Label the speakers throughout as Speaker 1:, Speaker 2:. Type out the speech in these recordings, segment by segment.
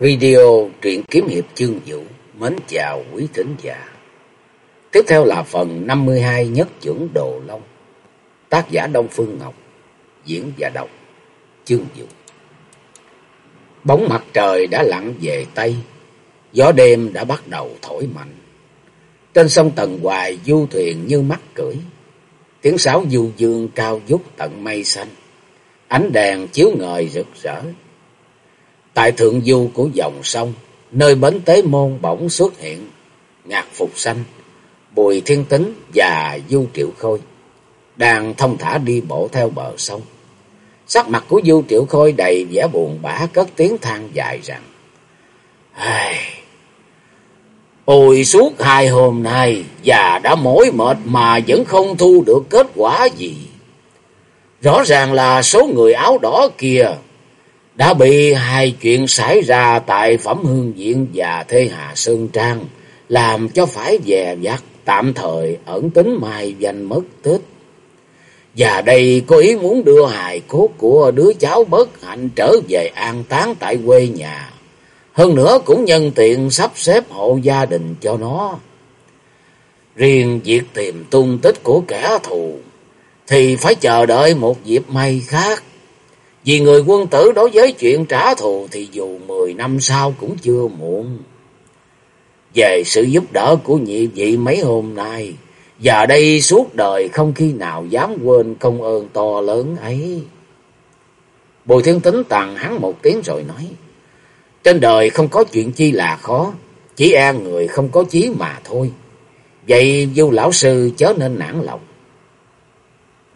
Speaker 1: Video truyện kiếm hiệp chương vũ mến chào quý thính giả. Tiếp theo là phần 52 nhất trưởng Đồ Long. Tác giả Đông Phương Ngọc, diễn và đọc chương vũ. Bóng mặt trời đã lặn về Tây, gió đêm đã bắt đầu thổi mạnh. Trên sông Tần Hoài du thuyền như mắt cưỡi, tiếng sáo du dương cao vút tận mây xanh, ánh đèn chiếu ngời rực rỡ Tại thượng du của dòng sông, nơi bến tế môn bỗng xuất hiện, ngạc phục xanh, bùi thiên tính và du triệu khôi, đang thông thả đi bộ theo bờ sông. Sắc mặt của du triệu khôi đầy vẻ buồn bã cất tiếng than dài rằng, Ai... Ôi suốt hai hôm nay, già đã mỏi mệt mà vẫn không thu được kết quả gì. Rõ ràng là số người áo đỏ kia đã bị hai chuyện xảy ra tại Phẩm Hương Viện và Thê Hà Sơn Trang, làm cho phải dè dặt tạm thời ẩn tính mai danh mất tích. Và đây có ý muốn đưa hài cốt của đứa cháu bất hạnh trở về an táng tại quê nhà. Hơn nữa cũng nhân tiện sắp xếp hộ gia đình cho nó. Riêng việc tìm tung tích của kẻ thù thì phải chờ đợi một dịp may khác. Vì người quân tử đối với chuyện trả thù thì dù mười năm sau cũng chưa muộn. Về sự giúp đỡ của nhị vị mấy hôm nay, và đây suốt đời không khi nào dám quên công ơn to lớn ấy. Bùi thiên tính tặng hắn một tiếng rồi nói, Trên đời không có chuyện chi là khó, chỉ e người không có chí mà thôi. Vậy du lão sư chớ nên nản lòng.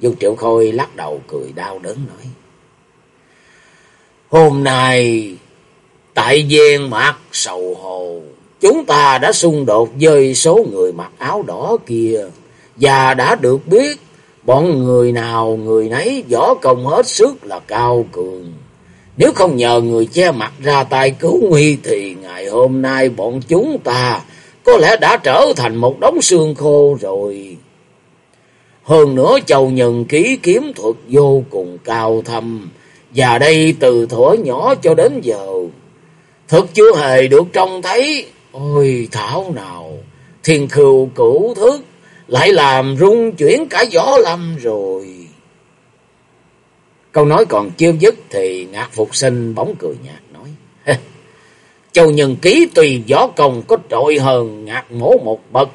Speaker 1: Du triệu khôi lắc đầu cười đau đớn nói, Hôm nay, tại viên mặt sầu hồ, chúng ta đã xung đột với số người mặc áo đỏ kia, và đã được biết bọn người nào người nấy võ công hết sức là cao cường. Nếu không nhờ người che mặt ra tay cứu nguy thì ngày hôm nay bọn chúng ta có lẽ đã trở thành một đống xương khô rồi. Hơn nữa châu nhân ký kiếm thuật vô cùng cao thâm, và đây từ thuở nhỏ cho đến giờ, thực chưa hề được trông thấy. Ôi thảo nào, thiên khưu cửu thức, lại làm rung chuyển cả gió lâm rồi. Câu nói còn chưa dứt thì ngạc phục sinh bóng cười nhạt nói. Châu Nhân Ký tùy gió công có trội hơn ngạc mổ một bậc,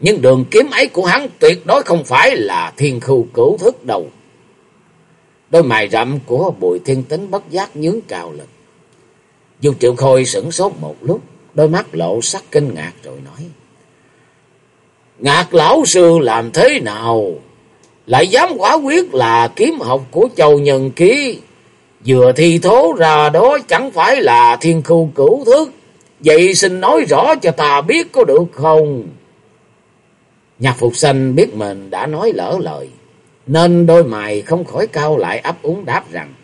Speaker 1: nhưng đường kiếm ấy của hắn tuyệt đối không phải là thiên khưu cửu thức đầu. Đôi mày rậm của bùi thiên tính bất giác nhướng cao lên. Dung triệu khôi sửng sốt một lúc, đôi mắt lộ sắc kinh ngạc rồi nói. Ngạc lão sư làm thế nào? Lại dám quả quyết là kiếm học của châu nhân ký. Vừa thi thố ra đó chẳng phải là thiên khu cửu thức. Vậy xin nói rõ cho ta biết có được không? Nhạc phục sanh biết mình đã nói lỡ lời nên đôi mày không khỏi cao lại ấp úng đáp rằng,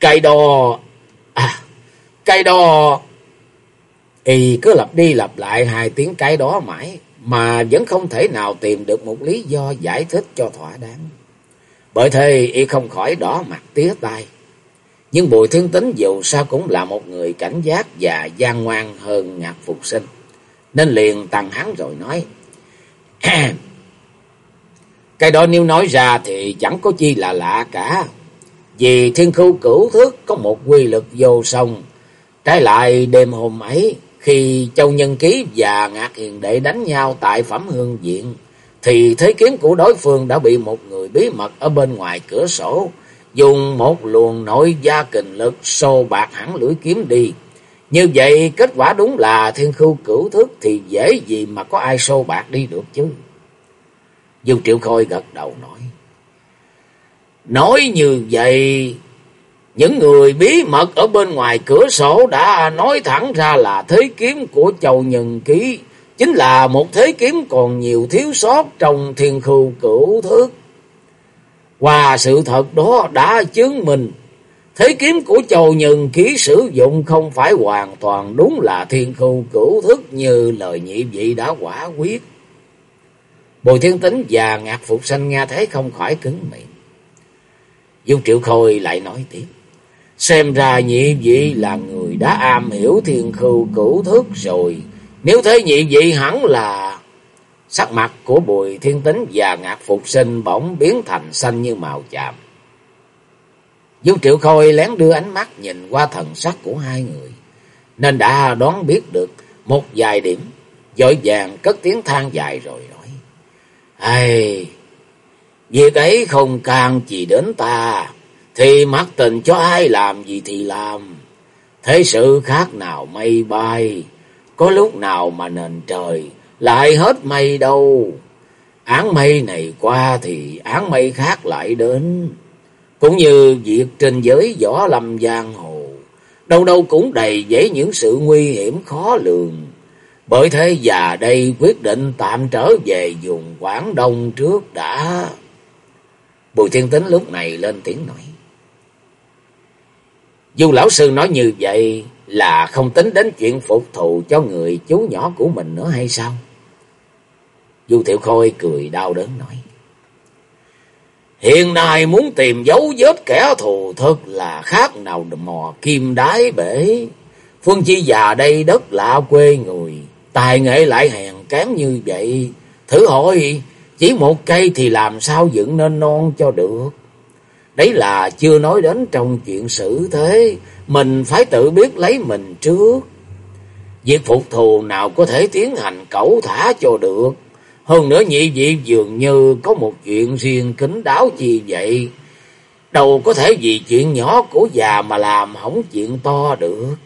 Speaker 1: cây đò, à, cây đò. Y cứ lặp đi lặp lại hai tiếng cái đó mãi, mà vẫn không thể nào tìm được một lý do giải thích cho thỏa đáng. Bởi thế y không khỏi đỏ mặt tía tai. Nhưng Bùi Thiên Tính dù sao cũng là một người cảnh giác và gian ngoan hơn Ngạc Phục Sinh. Nên liền tăng hắn rồi nói. Cái đó nếu nói ra thì chẳng có chi là lạ cả. Vì thiên khu cửu thước có một quy lực vô song. Trái lại đêm hôm ấy, khi Châu Nhân Ký và Ngạc Hiền Đệ đánh nhau tại Phẩm Hương Viện, thì thế kiếm của đối phương đã bị một người bí mật ở bên ngoài cửa sổ, dùng một luồng nội gia kình lực xô bạc hẳn lưỡi kiếm đi. Như vậy kết quả đúng là thiên khu cửu thước thì dễ gì mà có ai xô bạc đi được chứ. Dương Triệu Khôi gật đầu nói. Nói như vậy, những người bí mật ở bên ngoài cửa sổ đã nói thẳng ra là thế kiếm của Châu Nhân Ký. Chính là một thế kiếm còn nhiều thiếu sót trong thiên khu cửu thức. và sự thật đó đã chứng minh Thế kiếm của Châu Nhân Ký sử dụng không phải hoàn toàn đúng là thiên khu cửu thức như lời nhị vị đã quả quyết. Bùi thiên tính và ngạc phục sanh nghe thế không khỏi cứng miệng. Dung triệu khôi lại nói tiếp. Xem ra nhị vị là người đã am hiểu thiên khưu cửu thức rồi. Nếu thế nhị vị hẳn là... Sắc mặt của Bùi Thiên Tính và Ngạc Phục Sinh bỗng biến thành xanh như màu chạm. Dung Triệu Khôi lén đưa ánh mắt nhìn qua thần sắc của hai người, nên đã đoán biết được một vài điểm, dội vàng cất tiếng than dài rồi nói. Ây, việc ấy không can gì đến ta, thì mặc tình cho ai làm gì thì làm. Thế sự khác nào mây bay, có lúc nào mà nền trời lại hết mây đâu. Án mây này qua thì án mây khác lại đến. Cũng như việc trên giới võ lâm giang hồ, đâu đâu cũng đầy dẫy những sự nguy hiểm khó lường. Bởi thế già đây quyết định tạm trở về vùng Quảng Đông trước đã. Bùi Thiên Tính lúc này lên tiếng nói. Dù lão sư nói như vậy là không tính đến chuyện phục thù cho người chú nhỏ của mình nữa hay sao? Du Tiểu Khôi cười đau đớn nói. Hiện nay muốn tìm dấu vết kẻ thù thật là khác nào mò kim đái bể. Phương Chi già đây đất lạ quê người, tài nghệ lại hèn kém như vậy. Thử hỏi, chỉ một cây thì làm sao dựng nên non cho được. Đấy là chưa nói đến trong chuyện xử thế, mình phải tự biết lấy mình trước. Việc phục thù nào có thể tiến hành cẩu thả cho được. Hơn nữa nhị vị dường như có một chuyện riêng kính đáo gì vậy. Đâu có thể vì chuyện nhỏ của già mà làm hỏng chuyện to được.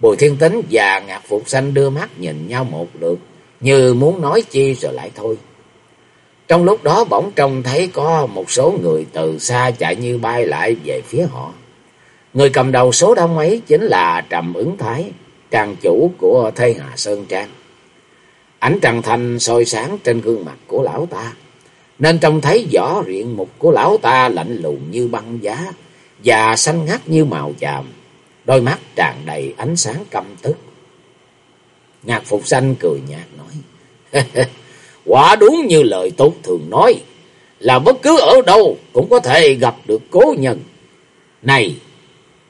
Speaker 1: Bùi thiên tính và ngạc phục xanh đưa mắt nhìn nhau một lượt. Như muốn nói chi rồi lại thôi. Trong lúc đó bỗng trông thấy có một số người từ xa chạy như bay lại về phía họ. Người cầm đầu số đông ấy chính là Trầm ứng Thái, trang chủ của Thê Hà Sơn Trang. Ánh trăng thanh soi sáng trên gương mặt của lão ta, nên trông thấy rõ riện mục của lão ta lạnh lùng như băng giá và xanh ngắt như màu chàm, đôi mắt tràn đầy ánh sáng căm tức. Ngạc Phục Xanh cười nhạt nói, quả đúng như lời tốt thường nói, là bất cứ ở đâu cũng có thể gặp được cố nhân. Này,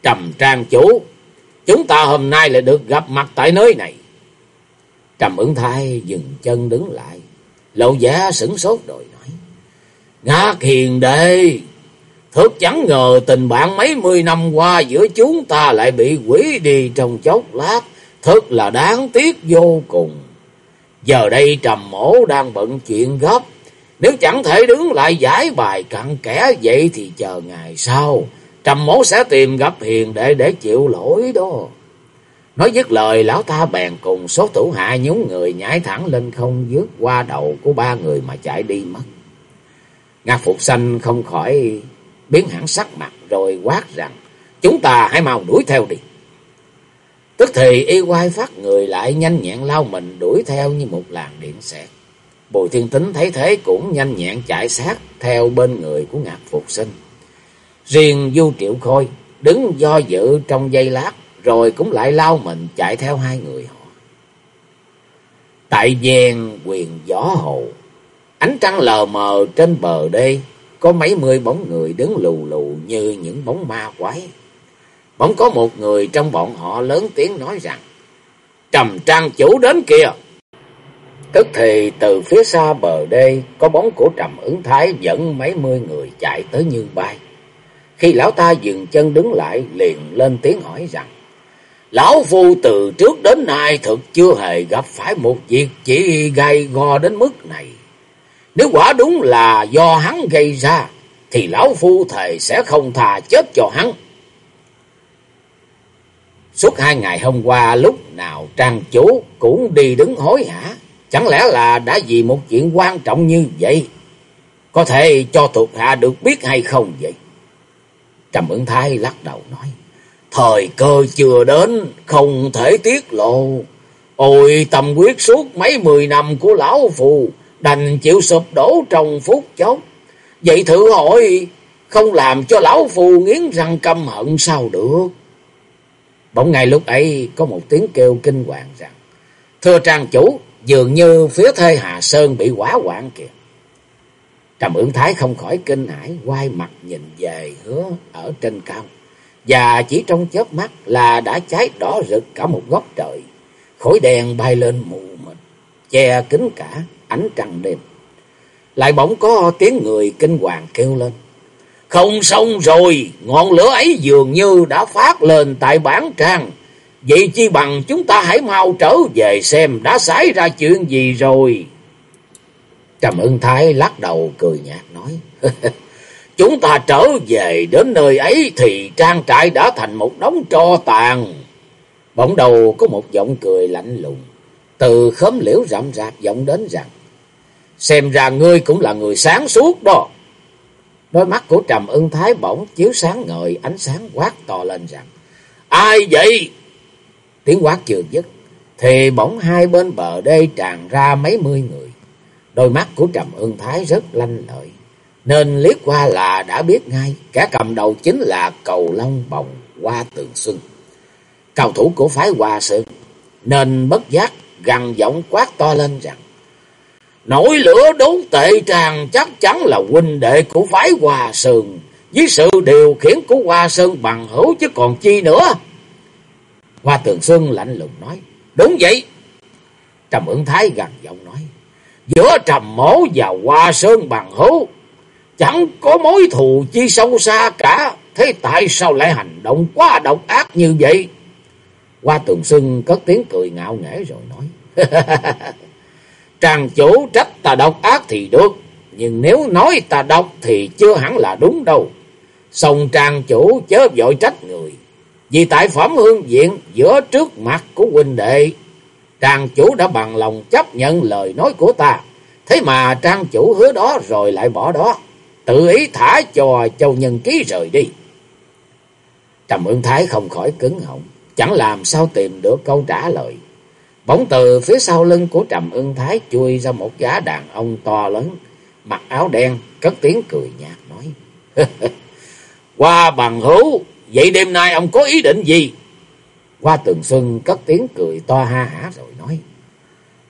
Speaker 1: trầm trang chủ, chúng ta hôm nay lại được gặp mặt tại nơi này. Trầm ứng thai dừng chân đứng lại. Lộ vẻ sửng sốt rồi nói. Ngạc hiền đệ. Thật chẳng ngờ tình bạn mấy mươi năm qua giữa chúng ta lại bị quỷ đi trong chốc lát. Thật là đáng tiếc vô cùng. Giờ đây trầm mổ đang bận chuyện gấp. Nếu chẳng thể đứng lại giải bài cặn kẽ vậy thì chờ ngày sau. Trầm mổ sẽ tìm gặp hiền đệ để chịu lỗi đó. Nói dứt lời, lão ta bèn cùng số thủ hạ nhúng người nhảy thẳng lên không dứt qua đầu của ba người mà chạy đi mất. Nga Phục sanh không khỏi biến hẳn sắc mặt rồi quát rằng, chúng ta hãy mau đuổi theo đi. Tức thì y quay phát người lại nhanh nhẹn lao mình đuổi theo như một làn điện xẹt. Bùi thiên tính thấy thế cũng nhanh nhẹn chạy sát theo bên người của Ngạc Phục Sinh. Riêng Du Triệu Khôi đứng do dự trong giây lát rồi cũng lại lao mình chạy theo hai người họ. Tại gian quyền gió hồ, ánh trăng lờ mờ trên bờ đê, có mấy mươi bóng người đứng lù lù như những bóng ma quái. Bỗng có một người trong bọn họ lớn tiếng nói rằng, Trầm trang chủ đến kìa. Tức thì từ phía xa bờ đê, có bóng của trầm ứng thái dẫn mấy mươi người chạy tới như bay. Khi lão ta dừng chân đứng lại, liền lên tiếng hỏi rằng, Lão Phu từ trước đến nay thực chưa hề gặp phải một việc chỉ gây go đến mức này. Nếu quả đúng là do hắn gây ra, thì Lão Phu thề sẽ không thà chết cho hắn. Suốt hai ngày hôm qua lúc nào trang chủ cũng đi đứng hối hả. Chẳng lẽ là đã vì một chuyện quan trọng như vậy? Có thể cho thuộc hạ được biết hay không vậy? Trầm ứng thái lắc đầu nói. Thời cơ chưa đến, không thể tiết lộ. Ôi tâm quyết suốt mấy mười năm của lão phù, đành chịu sụp đổ trong phút chốc. Vậy thử hỏi, không làm cho lão phù nghiến răng căm hận sao được? Bỗng ngay lúc ấy có một tiếng kêu kinh hoàng rằng, Thưa trang chủ, dường như phía thê Hà Sơn bị quả hoạn kìa. Trầm ưỡng thái không khỏi kinh hãi, quay mặt nhìn về hứa ở trên cao Và chỉ trong chớp mắt là đã cháy đỏ rực cả một góc trời. Khối đèn bay lên mù mịt, che kín cả ánh trăng đêm. Lại bỗng có tiếng người kinh hoàng kêu lên. Không xong rồi, ngọn lửa ấy dường như đã phát lên tại bản trang. Vậy chi bằng chúng ta hãy mau trở về xem đã xảy ra chuyện gì rồi. Trầm ưng thái lắc đầu cười nhạt nói. Chúng ta trở về đến nơi ấy thì trang trại đã thành một đống tro tàn. Bỗng đầu có một giọng cười lạnh lùng. Từ khóm liễu rậm rạp vọng đến rằng. Xem ra ngươi cũng là người sáng suốt đó. Đôi mắt của Trầm ưng thái bỗng chiếu sáng ngời, ánh sáng quát to lên rằng. Ai vậy? Tiếng quát chưa dứt. Thì bỗng hai bên bờ đê tràn ra mấy mươi người. Đôi mắt của Trầm ưng thái rất lanh lợi. Nên liếc qua là đã biết ngay. Cả cầm đầu chính là cầu long bồng qua tường xuân. Cao thủ của phái Hoa Sơn. Nên bất giác gằn giọng quát to lên rằng. Nổi lửa đốn tệ tràng chắc chắn là huynh đệ của phái hòa Sơn. Với sự điều khiển của Hoa Sơn bằng hữu chứ còn chi nữa. Hoa Tường Xuân lạnh lùng nói. Đúng vậy. Trầm ứng thái gần giọng nói. Giữa trầm mổ và Hoa Sơn bằng hữu. Chẳng có mối thù chi sâu xa cả. Thế tại sao lại hành động quá độc ác như vậy? Hoa Tường Xuân cất tiếng cười ngạo nghễ rồi nói. Tràng chủ trách ta độc ác thì được, nhưng nếu nói ta độc thì chưa hẳn là đúng đâu. Xong tràng chủ chớ vội trách người, vì tại phẩm hương diện giữa trước mặt của huynh đệ, tràng chủ đã bằng lòng chấp nhận lời nói của ta. Thế mà trang chủ hứa đó rồi lại bỏ đó, tự ý thả cho châu nhân ký rời đi. Trầm ương thái không khỏi cứng họng, chẳng làm sao tìm được câu trả lời. Bỗng từ phía sau lưng của Trầm Ưng Thái chui ra một gã đàn ông to lớn, mặc áo đen, cất tiếng cười nhạt nói. Qua bằng hữu, vậy đêm nay ông có ý định gì? Qua tường xuân cất tiếng cười to ha hả rồi nói.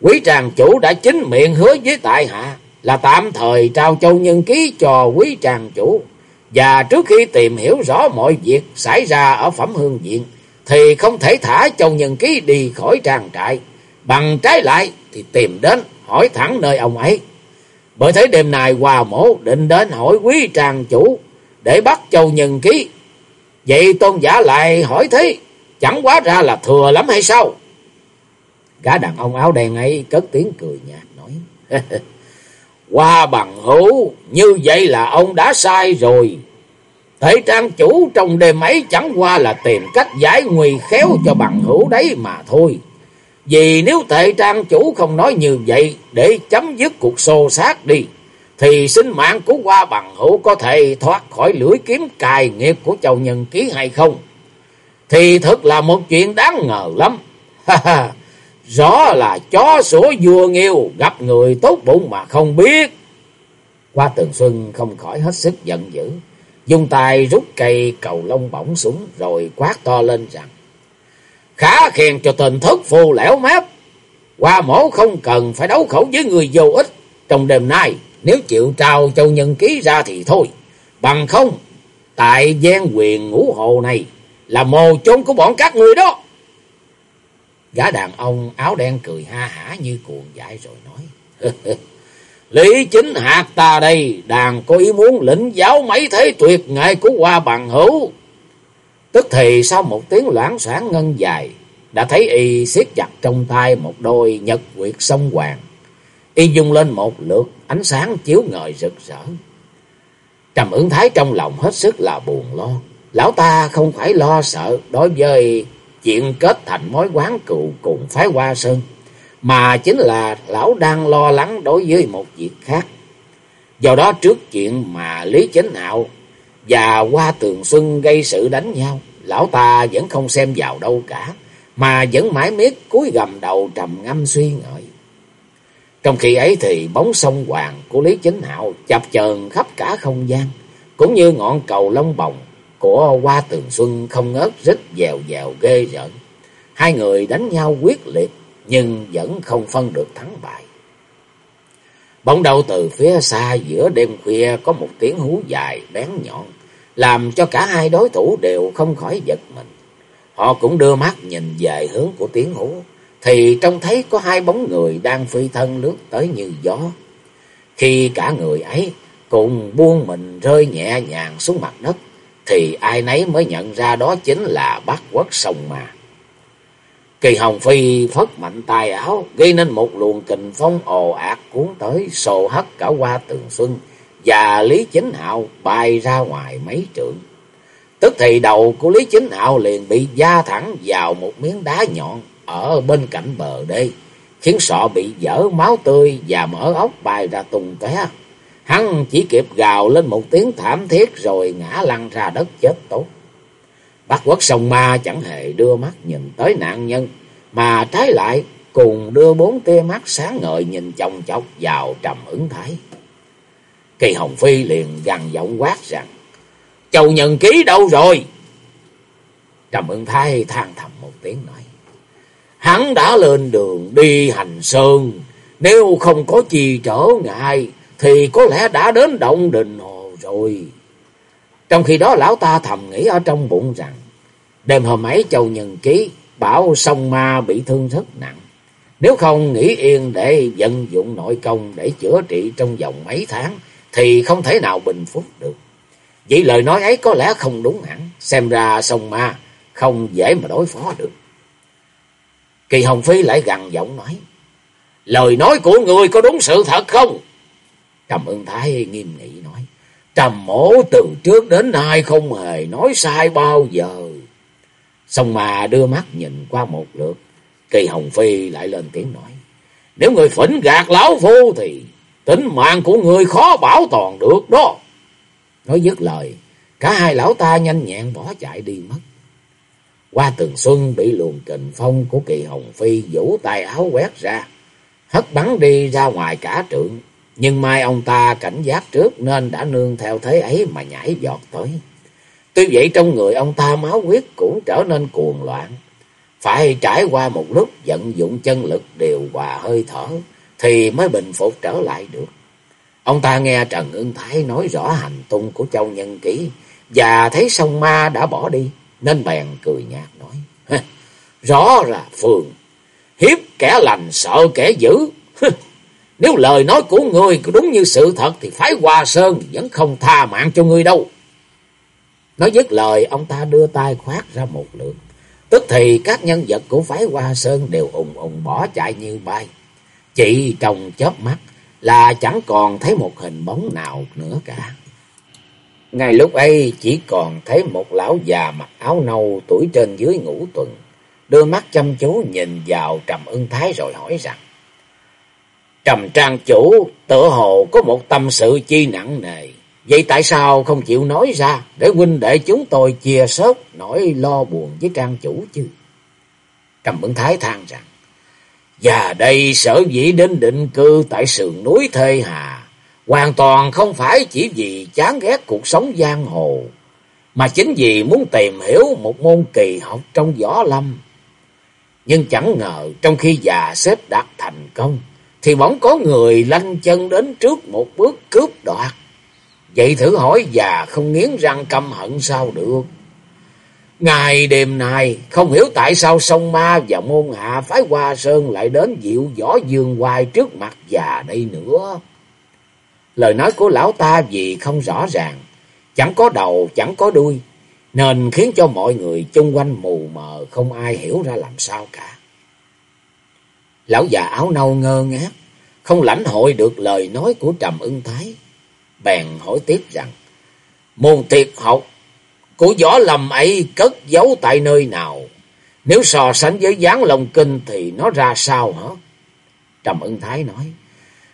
Speaker 1: Quý tràng chủ đã chính miệng hứa với tại hạ là tạm thời trao châu nhân ký cho quý tràng chủ. Và trước khi tìm hiểu rõ mọi việc xảy ra ở phẩm hương viện, thì không thể thả châu nhân ký đi khỏi trang trại. Bằng trái lại thì tìm đến hỏi thẳng nơi ông ấy. Bởi thế đêm nay hòa mổ định đến hỏi quý trang chủ để bắt châu nhân ký. Vậy tôn giả lại hỏi thế, chẳng quá ra là thừa lắm hay sao? Gã đàn ông áo đen ấy cất tiếng cười nhạt nói. Qua bằng hữu, như vậy là ông đã sai rồi. Thể trang chủ trong đêm ấy chẳng qua là tìm cách giải nguy khéo cho bằng hữu đấy mà thôi. Vì nếu tệ trang chủ không nói như vậy để chấm dứt cuộc xô sát đi, thì sinh mạng của qua bằng hữu có thể thoát khỏi lưỡi kiếm cài nghiệp của châu nhân ký hay không? Thì thật là một chuyện đáng ngờ lắm. Rõ là chó sủa vua nghiêu gặp người tốt bụng mà không biết. Qua tường xuân không khỏi hết sức giận dữ. Dùng tay rút cây cầu lông bổng xuống rồi quát to lên rằng. Khá khen cho tình thức phù lẻo mép. Qua mổ không cần phải đấu khẩu với người vô ích. Trong đêm nay, nếu chịu trao châu nhân ký ra thì thôi. Bằng không, tại gian quyền ngũ hồ này là mồ chôn của bọn các người đó. Gã đàn ông áo đen cười ha hả như cuồng dại rồi nói. Lý chính hạt ta đây, đàn có ý muốn lĩnh giáo mấy thế tuyệt nghệ của hoa bằng hữu. Tức thì sau một tiếng loãng soảng ngân dài, đã thấy y siết chặt trong tay một đôi nhật quyệt sông hoàng. Y dung lên một lượt, ánh sáng chiếu ngời rực rỡ. Trầm ứng thái trong lòng hết sức là buồn lo. Lão ta không phải lo sợ đối với chuyện kết thành mối quán cựu cùng phái hoa sơn mà chính là lão đang lo lắng đối với một việc khác. Do đó trước chuyện mà Lý Chánh Hạo và Hoa Tường Xuân gây sự đánh nhau, lão ta vẫn không xem vào đâu cả, mà vẫn mãi miết cúi gầm đầu trầm ngâm suy ngợi. Trong khi ấy thì bóng sông hoàng của Lý Chính Hạo chập chờn khắp cả không gian, cũng như ngọn cầu lông bồng của Hoa Tường Xuân không ngớt rít dèo dèo ghê rợn. Hai người đánh nhau quyết liệt, nhưng vẫn không phân được thắng bại. Bỗng đầu từ phía xa giữa đêm khuya có một tiếng hú dài bén nhọn, làm cho cả hai đối thủ đều không khỏi giật mình. Họ cũng đưa mắt nhìn về hướng của tiếng hú, thì trông thấy có hai bóng người đang phi thân lướt tới như gió. Khi cả người ấy cùng buông mình rơi nhẹ nhàng xuống mặt đất, thì ai nấy mới nhận ra đó chính là bác quốc sông mà. Kỳ Hồng Phi phất mạnh tay áo, gây nên một luồng kình phong ồ ạt cuốn tới, sồ hất cả qua tường xuân, và Lý Chính Hạo bay ra ngoài mấy trượng. Tức thì đầu của Lý Chính Hạo liền bị da thẳng vào một miếng đá nhọn ở bên cạnh bờ đê, khiến sọ bị dở máu tươi và mở ốc bay ra tung té. Hắn chỉ kịp gào lên một tiếng thảm thiết rồi ngã lăn ra đất chết tốt. Bác quốc sông ma chẳng hề đưa mắt nhìn tới nạn nhân, mà trái lại cùng đưa bốn tia mắt sáng ngời nhìn chồng chọc vào trầm ứng thái. Kỳ Hồng Phi liền gằn giọng quát rằng, Châu Nhân Ký đâu rồi? Trầm ứng thái than thầm một tiếng nói, Hắn đã lên đường đi hành sơn, nếu không có gì trở ngại, thì có lẽ đã đến động đình hồ rồi. Trong khi đó lão ta thầm nghĩ ở trong bụng rằng, đêm hôm ấy Châu Nhân Ký bảo sông ma bị thương rất nặng. Nếu không nghỉ yên để vận dụng nội công để chữa trị trong vòng mấy tháng, thì không thể nào bình phục được. Vậy lời nói ấy có lẽ không đúng hẳn, xem ra sông ma không dễ mà đối phó được. Kỳ Hồng Phi lại gằn giọng nói, lời nói của người có đúng sự thật không? Trầm ưng thái nghiêm nghị nói, trầm mổ từ trước đến nay không hề nói sai bao giờ. Xong mà đưa mắt nhìn qua một lượt, Kỳ Hồng Phi lại lên tiếng nói, nếu người phỉnh gạt lão phu thì tính mạng của người khó bảo toàn được đó. Nói dứt lời, cả hai lão ta nhanh nhẹn bỏ chạy đi mất. Qua tường xuân bị luồng kình phong của kỳ hồng phi vũ tay áo quét ra, hất bắn đi ra ngoài cả trượng. Nhưng mai ông ta cảnh giác trước nên đã nương theo thế ấy mà nhảy giọt tới. Tuy vậy trong người ông ta máu huyết cũng trở nên cuồng loạn. Phải trải qua một lúc vận dụng chân lực điều hòa hơi thở thì mới bình phục trở lại được. Ông ta nghe Trần Ưng Thái nói rõ hành tung của Châu Nhân kỹ và thấy sông ma đã bỏ đi nên bèn cười nhạt nói. Rõ là Phường, hiếp kẻ lành sợ kẻ dữ. Nếu lời nói của người đúng như sự thật thì phái Hoa Sơn vẫn không tha mạng cho ngươi đâu. Nói dứt lời, ông ta đưa tay khoát ra một lượt. Tức thì các nhân vật của phái Hoa Sơn đều ùng ùng bỏ chạy như bay. Chỉ trong chớp mắt là chẳng còn thấy một hình bóng nào nữa cả. Ngay lúc ấy chỉ còn thấy một lão già mặc áo nâu tuổi trên dưới ngũ tuần, đưa mắt chăm chú nhìn vào Trầm Ưng Thái rồi hỏi rằng: "Trầm Trang chủ, tựa hồ có một tâm sự chi nặng nề, vậy tại sao không chịu nói ra để huynh đệ chúng tôi chia sớt nỗi lo buồn với Trang chủ chứ?" Trầm bửng Thái than rằng: "Và đây sở dĩ đến định cư tại sườn núi Thê Hà." Hoàn toàn không phải chỉ vì chán ghét cuộc sống giang hồ, mà chính vì muốn tìm hiểu một môn kỳ học trong võ lâm. Nhưng chẳng ngờ trong khi già xếp đạt thành công, thì bỗng có người lanh chân đến trước một bước cướp đoạt. Vậy thử hỏi già không nghiến răng căm hận sao được. Ngày đêm nay, không hiểu tại sao sông ma và môn hạ phái hoa sơn lại đến dịu võ dương hoài trước mặt già đây nữa. Lời nói của lão ta vì không rõ ràng, chẳng có đầu, chẳng có đuôi, nên khiến cho mọi người chung quanh mù mờ không ai hiểu ra làm sao cả. Lão già áo nâu ngơ ngác, không lãnh hội được lời nói của Trầm ưng Thái. Bèn hỏi tiếp rằng, môn thiệt học của võ lâm ấy cất giấu tại nơi nào? Nếu so sánh với gián lòng kinh thì nó ra sao hả? Trầm ưng Thái nói,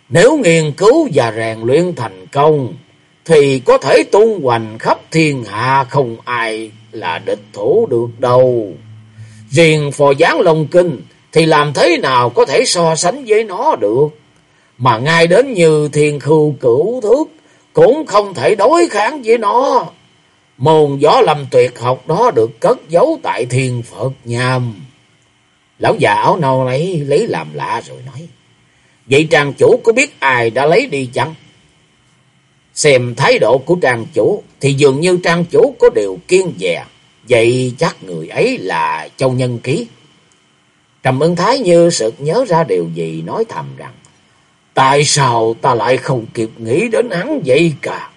Speaker 1: nếu nghiên cứu và rèn luyện thành công, thì có thể tung hoành khắp thiên hạ không ai là địch thủ được đâu. Riêng phò gián Long Kinh thì làm thế nào có thể so sánh với nó được. Mà ngay đến như thiên khưu cửu thước cũng không thể đối kháng với nó. Môn gió lâm tuyệt học đó được cất giấu tại thiên Phật nhàm. Lão già áo nâu ấy lấy làm lạ rồi nói. Vậy trang chủ có biết ai đã lấy đi chăng? Xem thái độ của trang chủ thì dường như trang chủ có điều kiên dè. Vậy chắc người ấy là Châu Nhân Ký. Trầm ưng thái như sực nhớ ra điều gì nói thầm rằng. Tại sao ta lại không kịp nghĩ đến hắn vậy cả?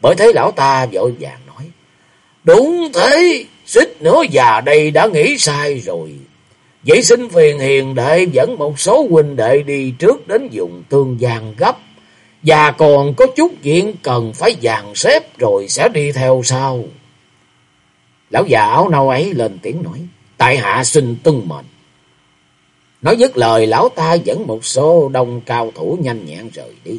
Speaker 1: Bởi thế lão ta vội vàng nói. Đúng thế, xích nữa già đây đã nghĩ sai rồi. Vậy xin phiền hiền đệ dẫn một số huynh đệ đi trước đến dùng tương giang gấp. Và còn có chút chuyện cần phải dàn xếp rồi sẽ đi theo sau. Lão già áo nâu ấy lên tiếng nói. Tại hạ xin tuân mệnh. Nói dứt lời lão ta dẫn một số đông cao thủ nhanh nhẹn rời đi.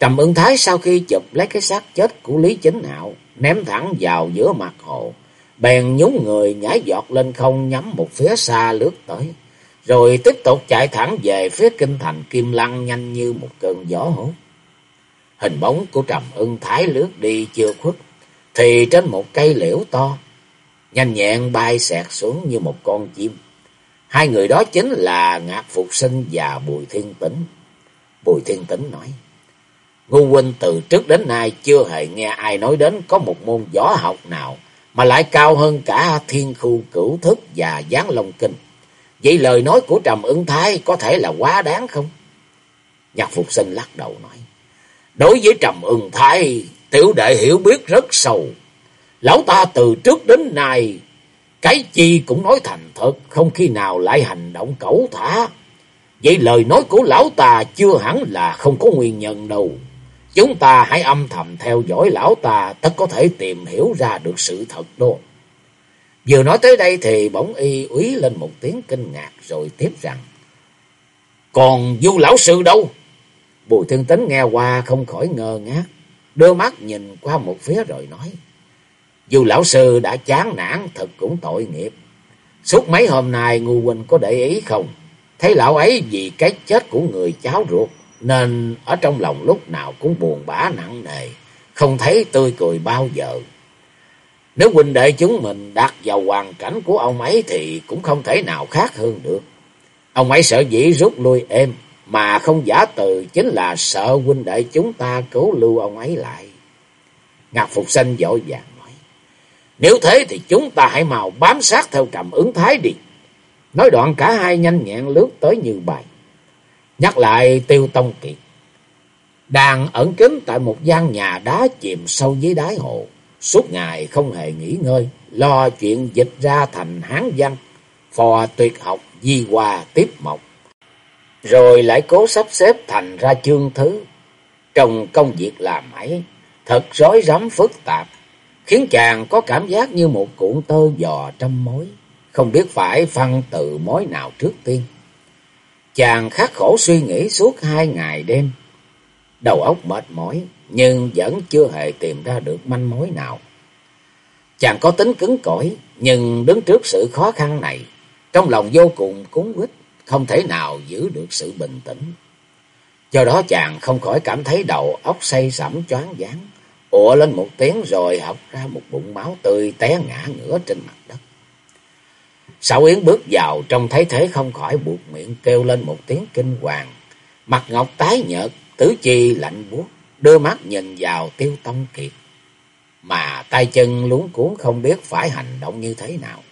Speaker 1: Trầm ưng thái sau khi chụp lấy cái xác chết của Lý Chính Hạo, ném thẳng vào giữa mặt hồ, bèn nhúng người nhảy giọt lên không nhắm một phía xa lướt tới, rồi tiếp tục chạy thẳng về phía kinh thành Kim Lăng nhanh như một cơn gió hổ. Hình bóng của Trầm ưng thái lướt đi chưa khuất, thì trên một cây liễu to, nhanh nhẹn bay xẹt xuống như một con chim. Hai người đó chính là Ngạc Phục Sinh và Bùi Thiên Tĩnh. Bùi Thiên Tĩnh nói, Ngu huynh từ trước đến nay chưa hề nghe ai nói đến có một môn võ học nào mà lại cao hơn cả thiên khu cửu thức và gián long kinh. Vậy lời nói của Trầm ứng thái có thể là quá đáng không? Nhạc Phục Sinh lắc đầu nói, Đối với Trầm ưng thái, tiểu đệ hiểu biết rất sâu. Lão ta từ trước đến nay cái chi cũng nói thành thật, không khi nào lại hành động cẩu thả. Vậy lời nói của lão ta chưa hẳn là không có nguyên nhân đâu. Chúng ta hãy âm thầm theo dõi lão ta, tất có thể tìm hiểu ra được sự thật đó. Vừa nói tới đây thì bỗng y úy lên một tiếng kinh ngạc rồi tiếp rằng. Còn du lão sư đâu? Bùi thương tính nghe qua không khỏi ngơ ngác, đưa mắt nhìn qua một phía rồi nói. Dù lão sư đã chán nản thật cũng tội nghiệp. Suốt mấy hôm nay ngu huynh có để ý không? Thấy lão ấy vì cái chết của người cháu ruột nên ở trong lòng lúc nào cũng buồn bã nặng nề, không thấy tươi cười bao giờ. Nếu huynh đệ chúng mình đặt vào hoàn cảnh của ông ấy thì cũng không thể nào khác hơn được. Ông ấy sợ dĩ rút lui êm mà không giả từ chính là sợ huynh đệ chúng ta cứu lưu ông ấy lại. Ngạc Phục Sinh dội vàng nếu thế thì chúng ta hãy mau bám sát theo trầm ứng thái đi. Nói đoạn cả hai nhanh nhẹn lướt tới như bài. Nhắc lại tiêu tông kiệt. Đang ẩn kín tại một gian nhà đá chìm sâu dưới đáy hồ. Suốt ngày không hề nghỉ ngơi. Lo chuyện dịch ra thành hán văn. Phò tuyệt học, di hòa tiếp mộc. Rồi lại cố sắp xếp thành ra chương thứ. Trong công việc làm ấy. Thật rối rắm phức tạp khiến chàng có cảm giác như một cuộn tơ giò trăm mối, không biết phải phân từ mối nào trước tiên. Chàng khắc khổ suy nghĩ suốt hai ngày đêm, đầu óc mệt mỏi nhưng vẫn chưa hề tìm ra được manh mối nào. Chàng có tính cứng cỏi, nhưng đứng trước sự khó khăn này, trong lòng vô cùng cúng quýt, không thể nào giữ được sự bình tĩnh. Do đó chàng không khỏi cảm thấy đầu óc say sẩm choáng váng, ủa lên một tiếng rồi học ra một bụng máu tươi té ngã ngửa trên mặt đất. Sảo Yến bước vào trông thấy thế không khỏi buộc miệng kêu lên một tiếng kinh hoàng. Mặt ngọc tái nhợt, tứ chi lạnh buốt, đưa mắt nhìn vào tiêu tông kiệt. Mà tay chân luống cuốn không biết phải hành động như thế nào.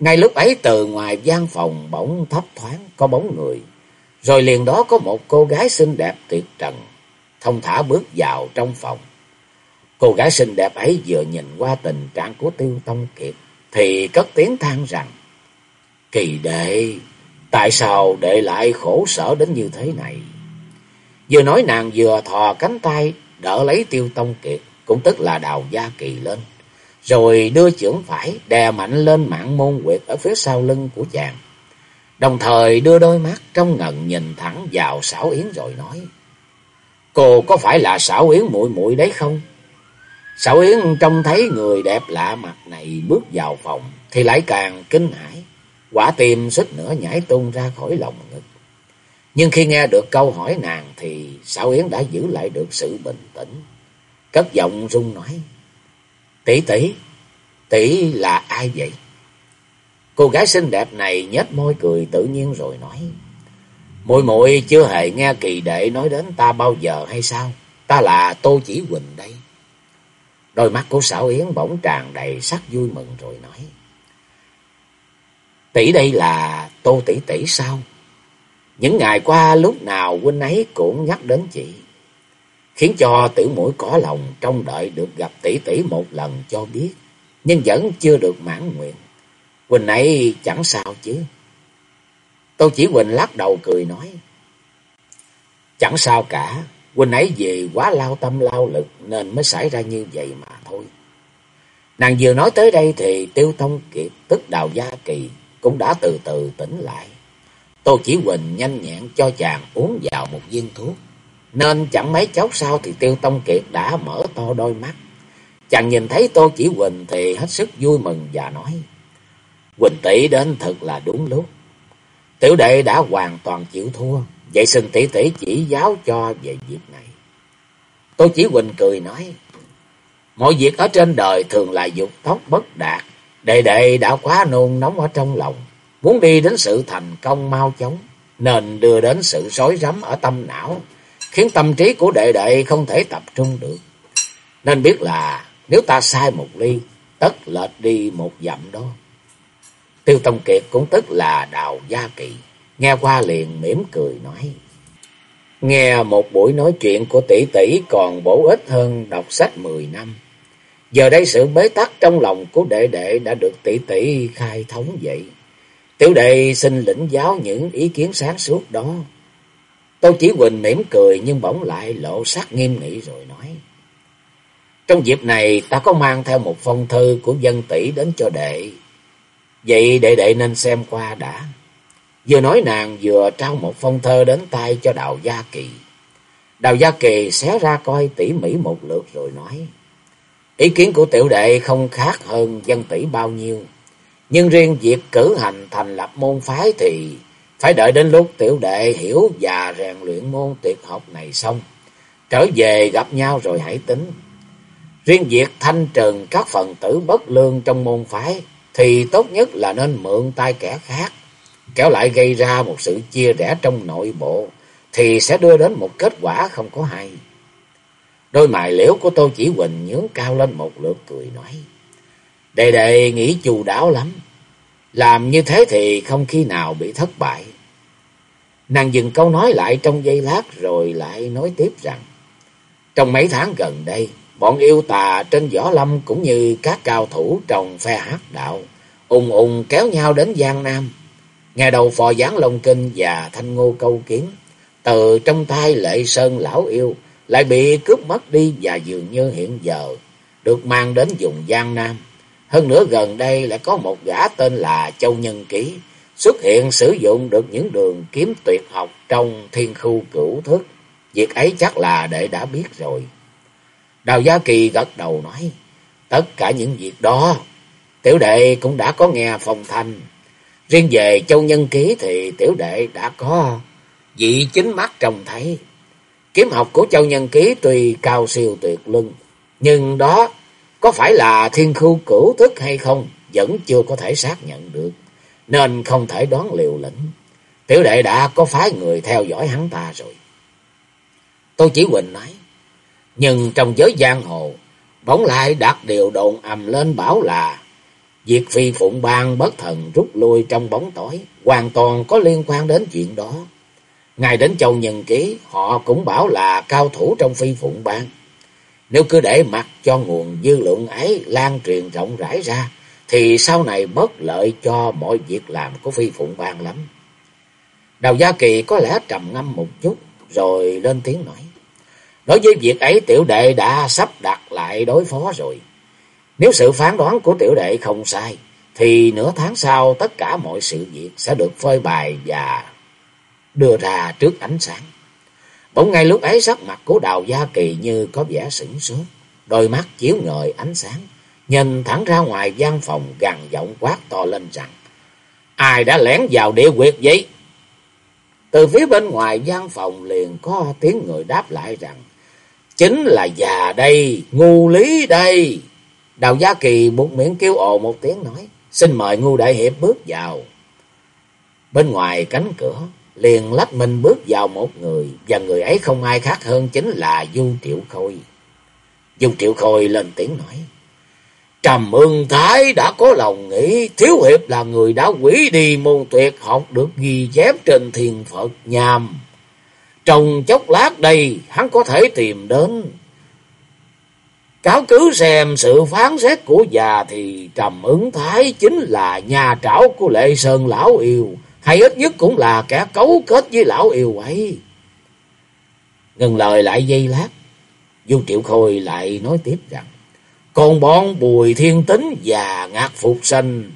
Speaker 1: Ngay lúc ấy từ ngoài gian phòng bỗng thấp thoáng có bóng người. Rồi liền đó có một cô gái xinh đẹp tuyệt trần, thông thả bước vào trong phòng. Cô gái xinh đẹp ấy vừa nhìn qua tình trạng của Tiêu Tông Kiệt, thì cất tiếng than rằng, Kỳ đệ, tại sao đệ lại khổ sở đến như thế này? Vừa nói nàng vừa thò cánh tay đỡ lấy Tiêu Tông Kiệt, cũng tức là đào gia kỳ lên, rồi đưa chưởng phải đè mạnh lên mạng môn quyệt ở phía sau lưng của chàng. Đồng thời đưa đôi mắt trong ngần nhìn thẳng vào xảo yến rồi nói, Cô có phải là xảo yến muội muội đấy không? Sảo Yến trông thấy người đẹp lạ mặt này bước vào phòng thì lại càng kinh hãi, quả tim suýt nữa nhảy tung ra khỏi lòng ngực. Nhưng khi nghe được câu hỏi nàng thì Sảo Yến đã giữ lại được sự bình tĩnh, cất giọng run nói: "Tỷ tỷ, tỷ là ai vậy?" Cô gái xinh đẹp này nhếch môi cười tự nhiên rồi nói: "Muội muội chưa hề nghe kỳ đệ nói đến ta bao giờ hay sao? ta là Tô Chỉ Huỳnh đây. Đôi mắt của Sảo Yến bỗng tràn đầy sắc vui mừng rồi nói. Tỷ đây là Tô Tỷ Tỷ sao? Những ngày qua lúc nào huynh ấy cũng nhắc đến chị. Khiến cho tiểu mũi có lòng trong đợi được gặp tỷ tỷ một lần cho biết. Nhưng vẫn chưa được mãn nguyện. Huynh ấy chẳng sao chứ. Tô Chỉ Quỳnh lắc đầu cười nói. Chẳng sao cả. Huynh ấy về quá lao tâm, lao lực nên mới xảy ra như vậy mà thôi. Nàng vừa nói tới đây thì Tiêu Tông Kiệt, tức Đào Gia Kỳ, cũng đã từ từ tỉnh lại. Tô Chỉ Huỳnh nhanh nhẹn cho chàng uống vào một viên thuốc. Nên chẳng mấy chốc sau thì Tiêu Tông Kiệt đã mở to đôi mắt. Chàng nhìn thấy Tô Chỉ Huỳnh thì hết sức vui mừng và nói. Huỳnh tỷ đến thật là đúng lúc. Tiểu đệ đã hoàn toàn chịu thua. Vậy xin tỷ tỷ chỉ giáo cho về việc này. Tô Chỉ Huỳnh cười nói. Mọi việc ở trên đời thường là dục tốc bất đạt. Đệ đệ đã quá nôn nóng ở trong lòng. Muốn đi đến sự thành công mau chóng. Nên đưa đến sự rối rắm ở tâm não. Khiến tâm trí của đệ đệ không thể tập trung được. Nên biết là nếu ta sai một ly. Tất lệch đi một dặm đó. Tiêu Tông Kiệt cũng tức là Đào Gia Kỳ. Nghe qua liền mỉm cười nói. Nghe một buổi nói chuyện của tỷ tỷ còn bổ ích hơn đọc sách mười năm. Giờ đây sự bế tắc trong lòng của đệ đệ đã được tỷ tỷ khai thống vậy. Tiểu đệ xin lĩnh giáo những ý kiến sáng suốt đó. Tô Chỉ quỳnh mỉm cười nhưng bỗng lại lộ sắc nghiêm nghị rồi nói. Trong dịp này ta có mang theo một phong thư của dân tỷ đến cho đệ. Vậy đệ đệ nên xem qua đã. Vừa nói nàng vừa trao một phong thơ đến tay cho Đào Gia Kỳ. Đào Gia Kỳ xé ra coi tỉ mỉ một lượt rồi nói. Ý kiến của tiểu đệ không khác hơn dân tỷ bao nhiêu. Nhưng riêng việc cử hành thành lập môn phái thì phải đợi đến lúc tiểu đệ hiểu và rèn luyện môn tuyệt học này xong. Trở về gặp nhau rồi hãy tính. Riêng việc thanh trừng các phần tử bất lương trong môn phái thì tốt nhất là nên mượn tay kẻ khác. Kéo lại gây ra một sự chia rẽ trong nội bộ thì sẽ đưa đến một kết quả không có hay. Đôi mày liễu của Tô Chỉ Huỳnh nhướng cao lên một lượt cười nói. Đệ đệ nghĩ chu đáo lắm. Làm như thế thì không khi nào bị thất bại. Nàng dừng câu nói lại trong giây lát rồi lại nói tiếp rằng. Trong mấy tháng gần đây, bọn yêu tà trên võ lâm cũng như các cao thủ trong phe hát đạo, ung ung kéo nhau đến Giang Nam. Nghe đầu phò gián Long Kinh và Thanh Ngô câu kiến, từ trong tay lệ sơn lão yêu, lại bị cướp mất đi và dường như hiện giờ được mang đến vùng Giang Nam. Hơn nữa gần đây lại có một gã tên là Châu Nhân Ký xuất hiện sử dụng được những đường kiếm tuyệt học trong thiên khu cửu thức. Việc ấy chắc là đệ đã biết rồi. Đào Gia Kỳ gật đầu nói, tất cả những việc đó, tiểu đệ cũng đã có nghe phong thanh. Riêng về Châu Nhân Ký thì tiểu đệ đã có vị chính mắt trông thấy. Kiếm học của Châu Nhân Ký tuy cao siêu tuyệt luân, nhưng đó có phải là thiên khu cửu thức hay không vẫn chưa có thể xác nhận được, nên không thể đoán liều lĩnh. Tiểu đệ đã có phái người theo dõi hắn ta rồi. Tôi chỉ Quỳnh nói, nhưng trong giới giang hồ, bỗng lại đặt điều đồn ầm lên bảo là việc phi phụng bang bất thần rút lui trong bóng tối, hoàn toàn có liên quan đến chuyện đó. ngài đến châu nhân ký, họ cũng bảo là cao thủ trong phi phụng bang. Nếu cứ để mặc cho nguồn dư lượng ấy lan truyền rộng rãi ra, thì sau này bất lợi cho mọi việc làm của phi phụng bang lắm. Đào Gia Kỳ có lẽ trầm ngâm một chút, rồi lên tiếng nói. Đối với việc ấy tiểu đệ đã sắp đặt lại đối phó rồi. Nếu sự phán đoán của tiểu đệ không sai, thì nửa tháng sau tất cả mọi sự việc sẽ được phơi bày và đưa ra trước ánh sáng. Bỗng ngay lúc ấy sắc mặt của Đào Gia Kỳ như có vẻ sửng sốt, đôi mắt chiếu ngời ánh sáng, nhìn thẳng ra ngoài gian phòng gằn giọng quát to lên rằng: "Ai đã lén vào địa quyệt vậy?" Từ phía bên ngoài gian phòng liền có tiếng người đáp lại rằng: "Chính là già đây, ngu lý đây." Đào Gia Kỳ buộc miệng kêu ồ một tiếng nói: "Xin mời ngu đại hiệp bước vào." Bên ngoài cánh cửa, liền lách mình bước vào một người, và người ấy không ai khác hơn chính là Du Triệu Khôi. Du Triệu Khôi lên tiếng nói, Trầm ương Thái đã có lòng nghĩ Thiếu Hiệp là người đã quỷ đi môn tuyệt học được ghi chép trên thiền Phật nhàm. Trong chốc lát đây, hắn có thể tìm đến. Cáo cứ xem sự phán xét của già thì Trầm ứng Thái chính là nhà trảo của Lệ Sơn Lão Yêu, hay ít nhất cũng là kẻ cấu kết với Lão Yêu ấy. Ngừng lời lại dây lát, Du Triệu Khôi lại nói tiếp rằng, còn bọn Bùi Thiên Tính và Ngạc Phục Sinh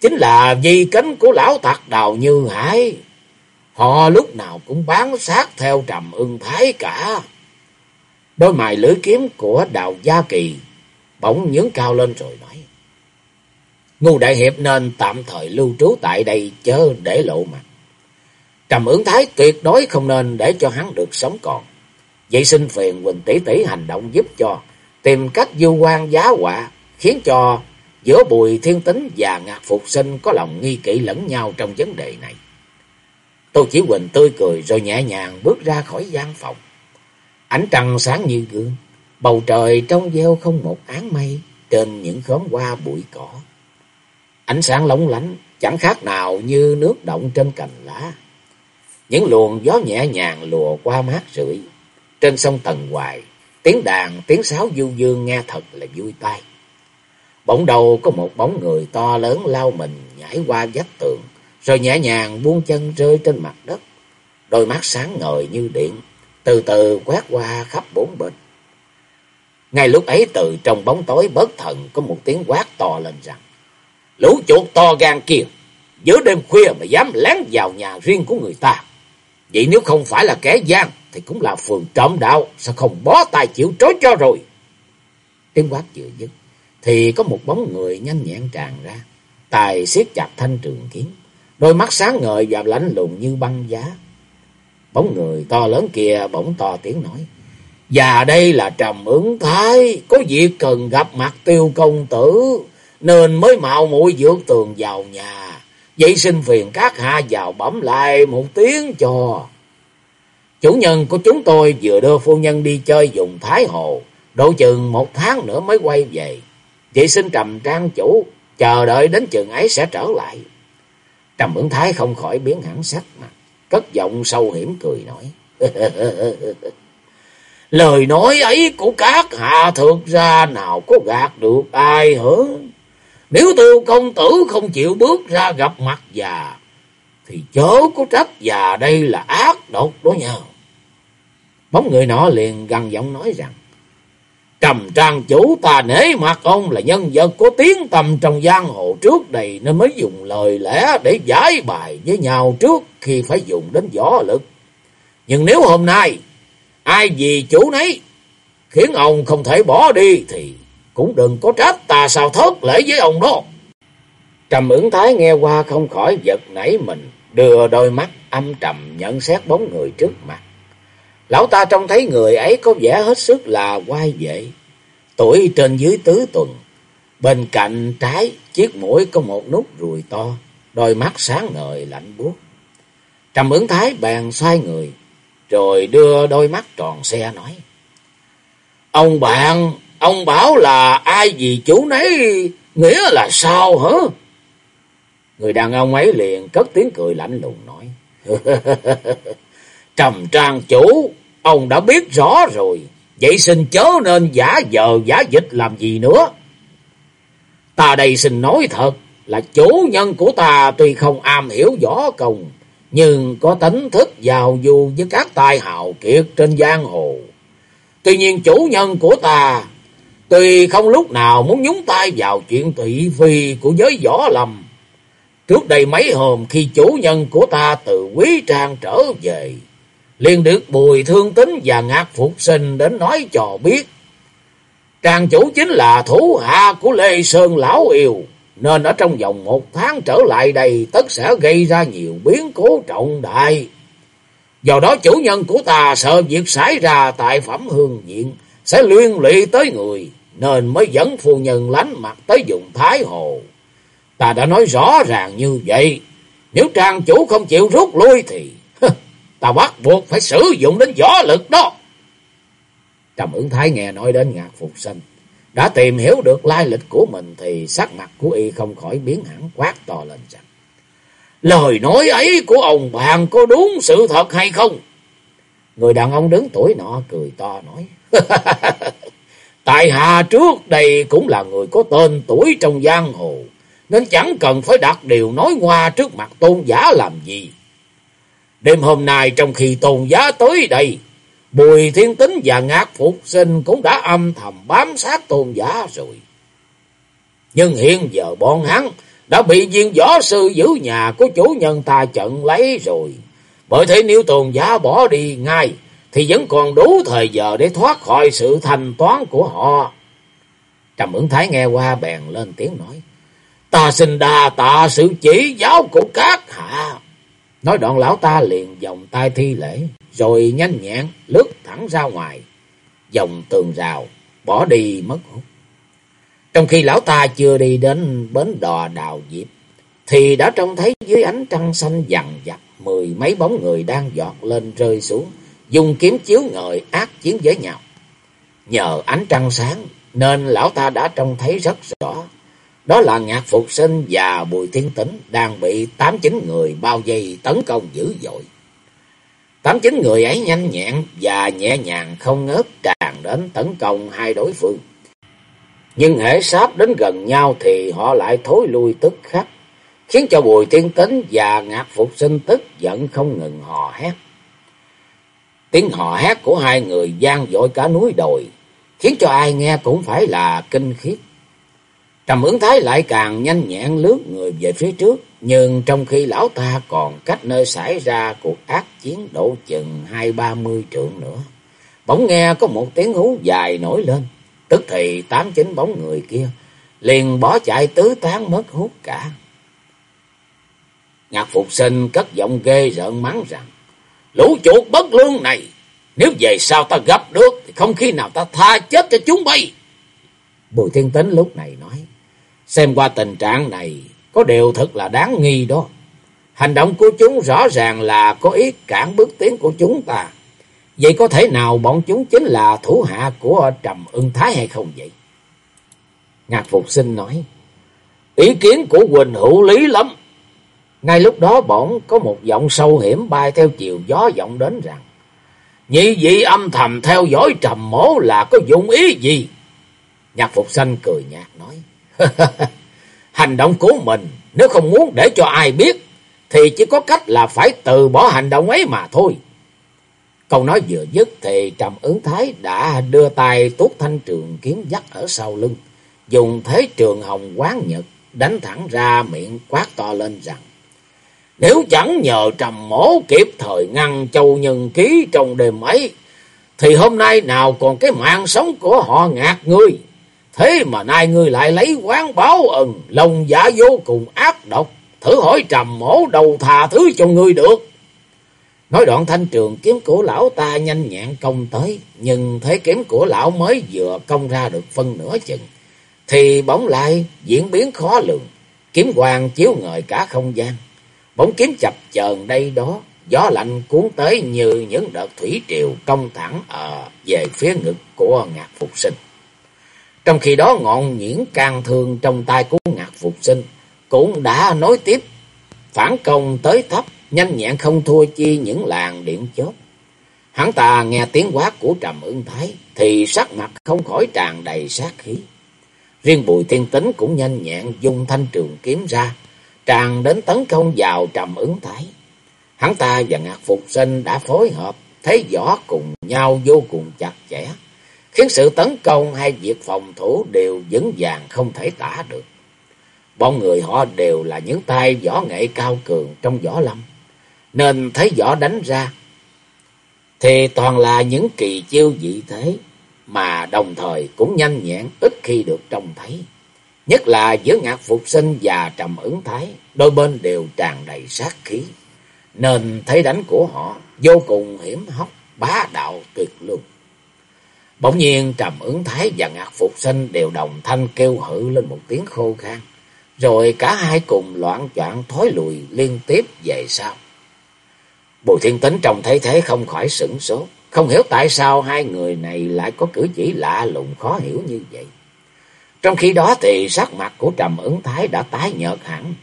Speaker 1: chính là di cánh của lão tặc đào Như Hải. Họ lúc nào cũng bán sát theo trầm ưng thái cả. Đôi mày lưỡi kiếm của đào Gia Kỳ bỗng nhướng cao lên rồi nói. Ngu Đại Hiệp nên tạm thời lưu trú tại đây chớ để lộ mặt. Trầm ứng thái tuyệt đối không nên để cho hắn được sống còn. Vậy xin phiền Quỳnh tỷ tỷ hành động giúp cho tìm cách du quan giá họa, khiến cho giữa Bùi Thiên Tính và Ngạc Phục Sinh có lòng nghi kỵ lẫn nhau trong vấn đề này. Tô Chỉ quỳnh tươi cười rồi nhẹ nhàng bước ra khỏi gian phòng. Ánh trăng sáng như gương, bầu trời trong veo không một áng mây trên những khóm hoa bụi cỏ. Ánh sáng lóng lánh, chẳng khác nào như nước động trên cành lá. Những luồng gió nhẹ nhàng lùa qua mát rượi. Trên sông Tần Hoài, tiếng đàn, tiếng sáo du dương nghe thật là vui tai. Bỗng đầu có một bóng người to lớn lao mình nhảy qua vách tường, rồi nhẹ nhàng buông chân rơi trên mặt đất. Đôi mắt sáng ngời như điện, từ từ quét qua khắp bốn bên. Ngay lúc ấy từ trong bóng tối bớt thần có một tiếng quát to lên rằng, Lũ chuột to gan kia, giữa đêm khuya mà dám lén vào nhà riêng của người ta. Vậy nếu không phải là kẻ gian, thì cũng là phường trộm đạo, sao không bó tay chịu trói cho rồi. Tiếng quát vừa dứt, thì có một bóng người nhanh nhẹn tràn ra, tài siết chặt thanh trường kiếm, đôi mắt sáng ngời và lạnh lùng như băng giá. Bóng người to lớn kia bỗng to tiếng nói, Và đây là trầm ứng thái, có việc cần gặp mặt tiêu công tử, nên mới mạo muội dược tường vào nhà. Vậy xin phiền các hạ vào bấm lại một tiếng cho. Chủ nhân của chúng tôi vừa đưa phu nhân đi chơi dùng Thái Hồ, độ chừng một tháng nữa mới quay về. Vậy xin trầm trang chủ, chờ đợi đến chừng ấy sẽ trở lại. Trầm ứng thái không khỏi biến hẳn sắc mặt, cất giọng sâu hiểm cười nói. Lời nói ấy của các hạ thực ra nào có gạt được ai hả? Nếu tiêu công tử không chịu bước ra gặp mặt già, thì chớ có trách già đây là ác độc đó nhau. Bóng người nọ liền gằn giọng nói rằng, Trầm trang chủ ta nể mặt ông là nhân vật có tiếng tầm trong giang hồ trước đây nên mới dùng lời lẽ để giải bài với nhau trước khi phải dùng đến võ lực. Nhưng nếu hôm nay ai vì chủ nấy khiến ông không thể bỏ đi thì cũng đừng có trách ta sao thất lễ với ông đó. Trầm ứng thái nghe qua không khỏi giật nảy mình, đưa đôi mắt âm trầm nhận xét bóng người trước mặt. Lão ta trông thấy người ấy có vẻ hết sức là quay vệ, tuổi trên dưới tứ tuần. Bên cạnh trái, chiếc mũi có một nút ruồi to, đôi mắt sáng ngời lạnh buốt. Trầm ứng thái bàn xoay người, rồi đưa đôi mắt tròn xe nói. Ông bạn, ông bảo là ai gì chú nấy, nghĩa là sao hả? Người đàn ông ấy liền cất tiếng cười lạnh lùng nói. Trầm trang chủ, ông đã biết rõ rồi, vậy xin chớ nên giả vờ giả dịch làm gì nữa. Ta đây xin nói thật là chủ nhân của ta tuy không am hiểu võ công, nhưng có tính thức giao du với các tài hào kiệt trên giang hồ. Tuy nhiên chủ nhân của ta tuy không lúc nào muốn nhúng tay vào chuyện thị phi của giới võ lâm. Trước đây mấy hôm khi chủ nhân của ta từ quý trang trở về, liền được bùi thương tính và ngạc phục sinh đến nói cho biết. Trang chủ chính là thủ hạ của Lê Sơn Lão Yêu, nên ở trong vòng một tháng trở lại đây tất sẽ gây ra nhiều biến cố trọng đại. Do đó chủ nhân của ta sợ việc xảy ra tại phẩm hương viện sẽ liên lụy tới người, nên mới dẫn phu nhân lánh mặt tới dùng Thái Hồ. Ta đã nói rõ ràng như vậy, nếu trang chủ không chịu rút lui thì ta bắt buộc phải sử dụng đến võ lực đó. Trầm ứng thái nghe nói đến ngạc phục sinh. Đã tìm hiểu được lai lịch của mình thì sắc mặt của y không khỏi biến hẳn quát to lên rằng. Lời nói ấy của ông bạn có đúng sự thật hay không? Người đàn ông đứng tuổi nọ cười to nói. Tại hạ trước đây cũng là người có tên tuổi trong giang hồ. Nên chẳng cần phải đặt điều nói qua trước mặt tôn giả làm gì. Đêm hôm nay trong khi tôn giá tới đây. Bùi thiên tính và ngạc phục sinh cũng đã âm thầm bám sát tôn giả rồi. Nhưng hiện giờ bọn hắn đã bị viên võ sư giữ nhà của chủ nhân ta trận lấy rồi. Bởi thế nếu tôn giá bỏ đi ngay, thì vẫn còn đủ thời giờ để thoát khỏi sự thanh toán của họ. Trầm ứng thái nghe qua bèn lên tiếng nói. Ta xin đà tạ sự chỉ giáo của các hạ. Nói đoạn lão ta liền vòng tay thi lễ, rồi nhanh nhẹn lướt thẳng ra ngoài, dòng tường rào, bỏ đi mất hút. Trong khi lão ta chưa đi đến bến đò đào diệp, thì đã trông thấy dưới ánh trăng xanh dằn dặt mười mấy bóng người đang giọt lên rơi xuống, dùng kiếm chiếu ngợi ác chiến với nhau. Nhờ ánh trăng sáng nên lão ta đã trông thấy rất rõ. Đó là Ngạc Phục Sinh và Bùi Thiên Tĩnh đang bị tám chín người bao vây tấn công dữ dội. Tám chín người ấy nhanh nhẹn và nhẹ nhàng không ngớt tràn đến tấn công hai đối phương. Nhưng hễ sáp đến gần nhau thì họ lại thối lui tức khắc, khiến cho Bùi Thiên Tĩnh và Ngạc Phục Sinh tức giận không ngừng hò hét. Tiếng hò hét của hai người gian dội cả núi đồi, khiến cho ai nghe cũng phải là kinh khiếp. Trầm ứng thái lại càng nhanh nhẹn lướt người về phía trước, nhưng trong khi lão ta còn cách nơi xảy ra cuộc ác chiến độ chừng hai ba mươi trượng nữa. Bỗng nghe có một tiếng hú dài nổi lên, tức thì tám chín bóng người kia liền bỏ chạy tứ tán mất hút cả. Nhạc Phục Sinh cất giọng ghê rợn mắng rằng, Lũ chuột bất lương này, nếu về sau ta gặp được thì không khi nào ta tha chết cho chúng bay. Bùi Thiên Tính lúc này nói, xem qua tình trạng này, có điều thật là đáng nghi đó. Hành động của chúng rõ ràng là có ý cản bước tiến của chúng ta. Vậy có thể nào bọn chúng chính là thủ hạ của Trầm ưng Thái hay không vậy? Ngạc Phục Sinh nói, ý kiến của Quỳnh hữu lý lắm. Ngay lúc đó bỗng có một giọng sâu hiểm bay theo chiều gió vọng đến rằng, Nhị vị âm thầm theo dõi trầm mố là có dụng ý gì? Nhạc Phục Sanh cười nhạt nói. hành động của mình nếu không muốn để cho ai biết thì chỉ có cách là phải từ bỏ hành động ấy mà thôi. Câu nói vừa dứt thì Trầm ứng thái đã đưa tay tuốt thanh trường kiếm dắt ở sau lưng. Dùng thế trường hồng quán nhật đánh thẳng ra miệng quát to lên rằng. Nếu chẳng nhờ trầm mổ kịp thời ngăn châu nhân ký trong đêm ấy, thì hôm nay nào còn cái mạng sống của họ ngạt ngươi. Thế mà nay ngươi lại lấy quán báo ẩn, lòng giả dạ vô cùng ác độc. Thử hỏi trầm mổ đầu thà thứ cho ngươi được. Nói đoạn thanh trường kiếm của lão ta nhanh nhẹn công tới, nhưng thế kiếm của lão mới vừa công ra được phân nửa chừng. Thì bỗng lại diễn biến khó lường, kiếm hoàng chiếu ngời cả không gian. Bóng kiếm chập chờn đây đó, gió lạnh cuốn tới như những đợt thủy triều công thẳng ở về phía ngực của ngạc phục sinh. Trong khi đó ngọn nhiễn can thương trong tay của ngạc phục sinh cũng đã nối tiếp phản công tới thấp, nhanh nhẹn không thua chi những làng điện chớp. Hắn ta nghe tiếng quát của Trầm Ưng Thái thì sắc mặt không khỏi tràn đầy sát khí. Riêng Bùi Thiên Tính cũng nhanh nhẹn dùng thanh trường kiếm ra, tràn đến tấn công vào trầm ứng thái. Hắn ta và Ngạc Phục Sinh đã phối hợp, thấy rõ cùng nhau vô cùng chặt chẽ, khiến sự tấn công hay việc phòng thủ đều vững vàng không thể tả được. Bọn người họ đều là những tay võ nghệ cao cường trong võ lâm, nên thấy võ đánh ra, thì toàn là những kỳ chiêu dị thế, mà đồng thời cũng nhanh nhẹn ít khi được trông thấy. Nhất là giữa ngạc phục sinh và trầm ứng thái, đôi bên đều tràn đầy sát khí. Nên thấy đánh của họ vô cùng hiểm hóc, bá đạo tuyệt luân. Bỗng nhiên trầm ứng thái và ngạc phục sinh đều đồng thanh kêu hự lên một tiếng khô khan. Rồi cả hai cùng loạn choạng thối lùi liên tiếp về sau. Bùi Thiên Tính trông thấy thế không khỏi sửng sốt. Không hiểu tại sao hai người này lại có cử chỉ lạ lùng khó hiểu như vậy. Trong khi đó thì sắc mặt của Trầm ứng thái đã tái nhợt hẳn.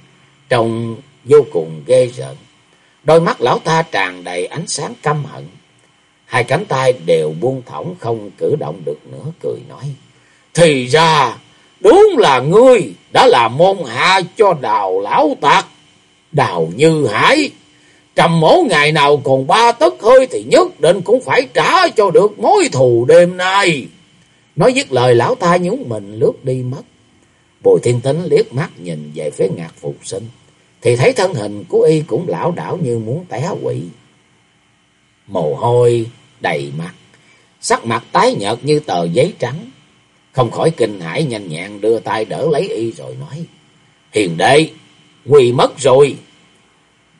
Speaker 1: Trông vô cùng ghê rợn. Đôi mắt lão ta tràn đầy ánh sáng căm hận. Hai cánh tay đều buông thõng, không cử động được nữa, cười nói. Thì ra, đúng là ngươi đã là môn hạ cho đào lão tạc. Đào như hải. Trầm mổ ngày nào còn ba tấc hơi thì nhất định cũng phải trả cho được mối thù đêm nay. Nói dứt lời, lão ta nhúng mình lướt đi mất. Bùi thiên tính liếc mắt nhìn về phía ngạc phục sinh. Thì thấy thân hình của y cũng lão đảo như muốn té quỵ. Mồ hôi đầy mặt. Sắc mặt tái nhợt như tờ giấy trắng. Không khỏi kinh hãi nhanh nhẹn đưa tay đỡ lấy y rồi nói. Hiền đệ, quỳ mất rồi.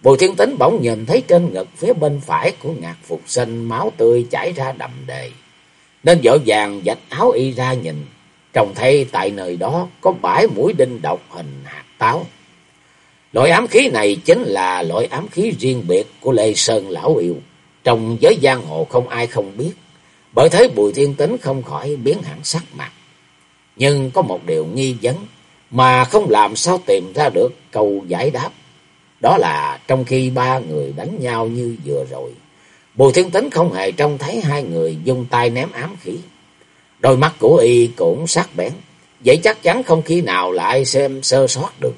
Speaker 1: Bùi thiên tính bỗng nhìn thấy trên ngực phía bên phải của ngạc phục sinh máu tươi chảy ra đầm đề. Nên vội vàng dạch áo y ra nhìn. Trông thấy tại nơi đó có bãi mũi đinh độc hình hạt táo. Loại ám khí này chính là loại ám khí riêng biệt của Lê Sơn Lão Yêu. Trong giới giang hồ không ai không biết. Bởi thế Bùi Thiên Tính không khỏi biến hẳn sắc mặt. Nhưng có một điều nghi vấn mà không làm sao tìm ra được câu giải đáp. Đó là trong khi ba người đánh nhau như vừa rồi. Bùi Thiên Tính không hề trông thấy hai người dùng tay ném ám khí. Đôi mắt của y cũng sắc bén. Vậy chắc chắn không khi nào lại xem sơ sót được.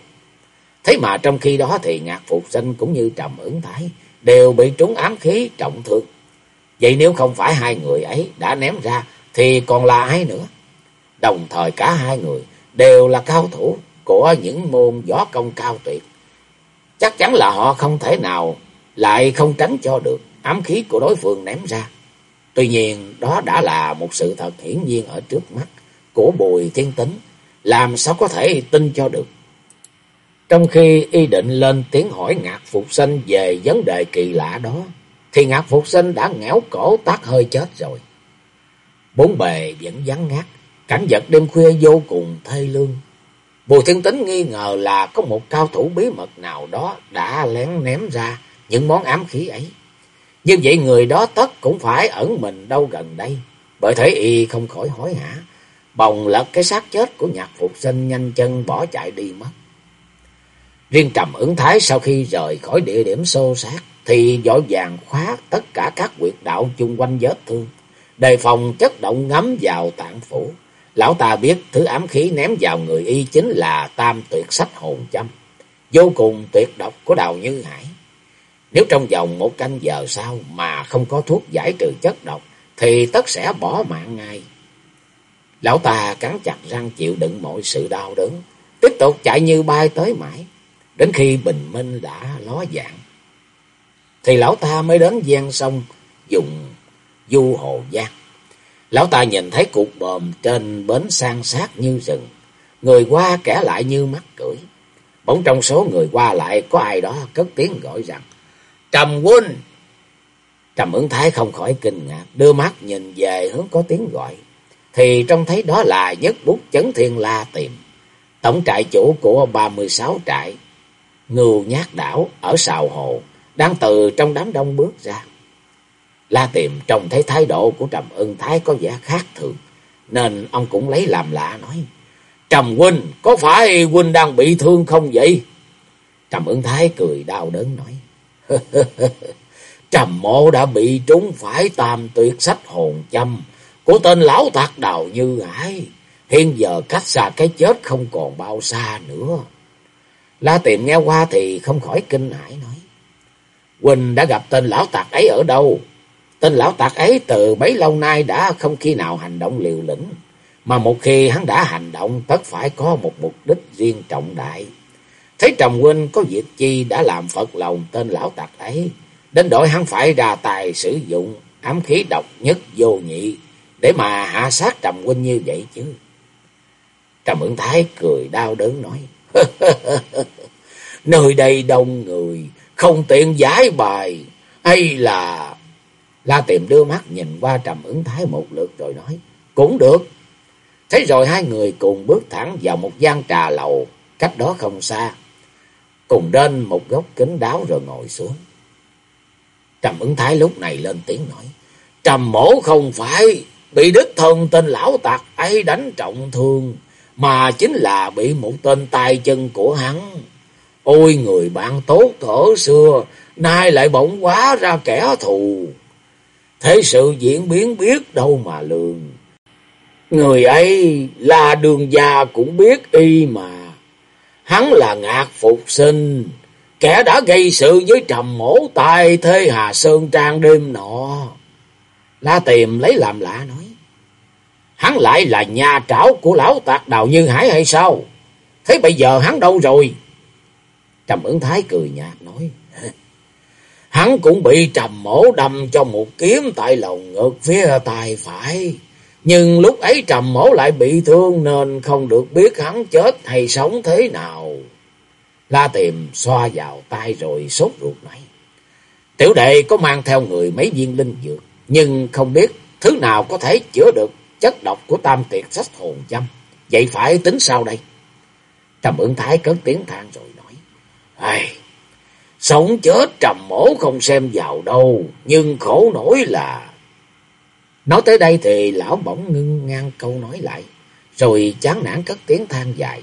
Speaker 1: Thế mà trong khi đó thì ngạc phục sinh cũng như trầm ứng thái đều bị trúng ám khí trọng thương. Vậy nếu không phải hai người ấy đã ném ra thì còn là ai nữa? Đồng thời cả hai người đều là cao thủ của những môn võ công cao tuyệt. Chắc chắn là họ không thể nào lại không tránh cho được ám khí của đối phương ném ra. Tuy nhiên đó đã là một sự thật hiển nhiên ở trước mắt của Bùi Thiên Tính, làm sao có thể tin cho được. Trong khi y định lên tiếng hỏi Ngạc Phục Sinh về vấn đề kỳ lạ đó, thì Ngạc Phục Sinh đã ngẽo cổ tát hơi chết rồi. Bốn bề vẫn vắng ngát, cảnh vật đêm khuya vô cùng thê lương. Bùi Thiên Tính nghi ngờ là có một cao thủ bí mật nào đó đã lén ném ra những món ám khí ấy. Như vậy người đó tất cũng phải ẩn mình đâu gần đây. Bởi thế y không khỏi hỏi hả. Bồng lật cái xác chết của nhạc phục sinh nhanh chân bỏ chạy đi mất. Riêng trầm ứng thái sau khi rời khỏi địa điểm xô sát thì dội vàng khóa tất cả các quyệt đạo chung quanh vết thương. Đề phòng chất động ngấm vào tạng phủ. Lão ta biết thứ ám khí ném vào người y chính là tam tuyệt sách hồn châm. Vô cùng tuyệt độc của đào Như Hải. Nếu trong vòng một canh giờ sau mà không có thuốc giải trừ chất độc, thì tất sẽ bỏ mạng ngay. Lão ta cắn chặt răng chịu đựng mọi sự đau đớn, tiếp tục chạy như bay tới mãi, đến khi bình minh đã ló dạng. Thì lão ta mới đến gian sông dùng du hồ giang. Lão ta nhìn thấy cục bờm trên bến san sát như rừng, người qua kẻ lại như mắt cưỡi. Bỗng trong số người qua lại có ai đó cất tiếng gọi rằng, Trầm huynh. Trầm ứng thái không khỏi kinh ngạc, đưa mắt nhìn về hướng có tiếng gọi. Thì trông thấy đó là nhất bút chấn thiên la tìm. Tổng trại chủ của ba mươi sáu trại, ngưu nhát đảo ở sào hồ, đang từ trong đám đông bước ra. La tìm trông thấy thái độ của Trầm ưng thái có vẻ khác thường, nên ông cũng lấy làm lạ nói. Trầm huynh, có phải huynh đang bị thương không vậy? Trầm ưng thái cười đau đớn nói. Trầm mộ đã bị trúng phải tam tuyệt sách hồn châm của tên lão tạc đào như hải. Hiện giờ cách xa cái chết không còn bao xa nữa. La tìm nghe qua thì không khỏi kinh hãi nói. Quỳnh đã gặp tên lão tạc ấy ở đâu? Tên lão tạc ấy từ bấy lâu nay đã không khi nào hành động liều lĩnh. Mà một khi hắn đã hành động, tất phải có một mục đích riêng trọng đại. Thấy Trầm huynh có việc chi đã làm phật lòng tên lão tặc ấy. Đến đổi hắn phải ra tài sử dụng ám khí độc nhất vô nhị để mà hạ sát Trầm huynh như vậy chứ. Trầm Ứng thái cười đau đớn nói. Nơi đây đông người, không tiện giải bài. hay là... La tìm đưa mắt nhìn qua Trầm ứng thái một lượt rồi nói. Cũng được. Thế rồi hai người cùng bước thẳng vào một gian trà lầu, cách đó không xa cùng đến một góc kính đáo rồi ngồi xuống. Trầm ứng thái lúc này lên tiếng nói. Trầm mổ không phải bị đích thân tên lão tặc ấy đánh trọng thương, mà chính là bị một tên tay chân của hắn. Ôi người bạn tốt thở xưa, nay lại bỗng quá ra kẻ thù. Thế sự diễn biến biết đâu mà lường. Người ấy là đường già cũng biết y mà. Hắn là ngạc phục sinh, kẻ đã gây sự với trầm mổ tài thê Hà Sơn Trang đêm nọ. La tìm lấy làm lạ nói. Hắn lại là nhà trảo của lão tạc đào Như Hải hay sao? Thế bây giờ hắn đâu rồi? Trầm ứng thái cười nhạt nói. Hắn cũng bị trầm mổ đâm cho một kiếm tại lồng ngực phía tay phải. Nhưng lúc ấy trầm mổ lại bị thương nên không được biết hắn chết hay sống thế nào. La tìm xoa vào tay rồi sốt ruột nói. Tiểu đệ có mang theo người mấy viên linh dược. Nhưng không biết thứ nào có thể chữa được chất độc của tam tiệt sách hồn châm. Vậy phải tính sao đây? Trầm ương thái cất tiếng than rồi nói. Ai... Sống chết trầm mổ không xem vào đâu, nhưng khổ nổi là... Nói tới đây thì lão bỗng ngưng ngang câu nói lại, rồi chán nản cất tiếng than dài.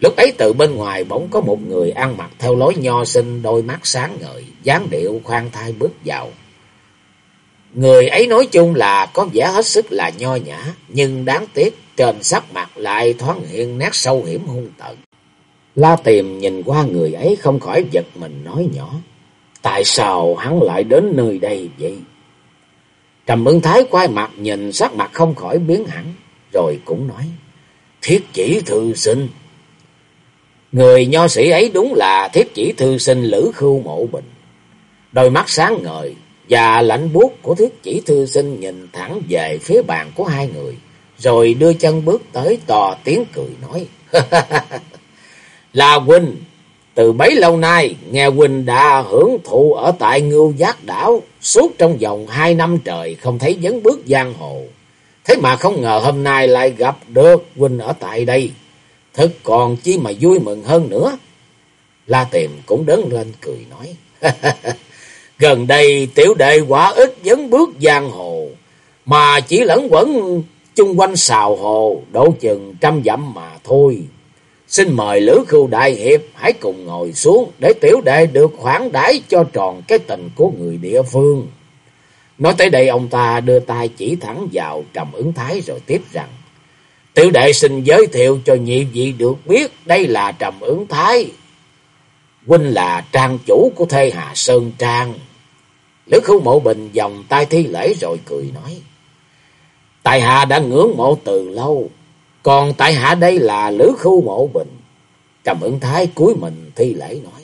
Speaker 1: Lúc ấy từ bên ngoài bỗng có một người ăn mặc theo lối nho sinh đôi mắt sáng ngời, dáng điệu khoan thai bước vào. Người ấy nói chung là có vẻ hết sức là nho nhã, nhưng đáng tiếc trên sắc mặt lại thoáng hiện nét sâu hiểm hung tợn. La tìm nhìn qua người ấy không khỏi giật mình nói nhỏ. Tại sao hắn lại đến nơi đây vậy? Trầm ưng thái quay mặt nhìn sắc mặt không khỏi biến hẳn. Rồi cũng nói. Thiết chỉ thư sinh. Người nho sĩ ấy đúng là thiết chỉ thư sinh Lữ Khưu Mộ Bình. Đôi mắt sáng ngời và lạnh buốt của thiết chỉ thư sinh nhìn thẳng về phía bàn của hai người. Rồi đưa chân bước tới to tiếng cười nói. Là Huynh, từ bấy lâu nay, nghe Huynh đã hưởng thụ ở tại ngưu giác đảo, suốt trong vòng hai năm trời không thấy dấn bước giang hồ. Thế mà không ngờ hôm nay lại gặp được Huynh ở tại đây. Thật còn chi mà vui mừng hơn nữa. La Tiềm cũng đứng lên cười nói. Gần đây tiểu đệ quả ít dấn bước giang hồ, mà chỉ lẫn quẩn chung quanh xào hồ, đổ chừng trăm dặm mà thôi. Xin mời Lữ Khưu Đại Hiệp hãy cùng ngồi xuống để tiểu đệ được khoản đãi cho tròn cái tình của người địa phương. Nói tới đây ông ta đưa tay chỉ thẳng vào trầm ứng thái rồi tiếp rằng. Tiểu đệ xin giới thiệu cho nhị vị được biết đây là trầm ứng thái. Huynh là trang chủ của thê Hà Sơn Trang. Lữ Khưu Mộ Bình vòng tay thi lễ rồi cười nói. Tài hạ đã ngưỡng mộ từ lâu. Còn tại hạ đây là Lữ Khu Mộ Bình. Trầm ứng thái cuối mình thi lễ nói.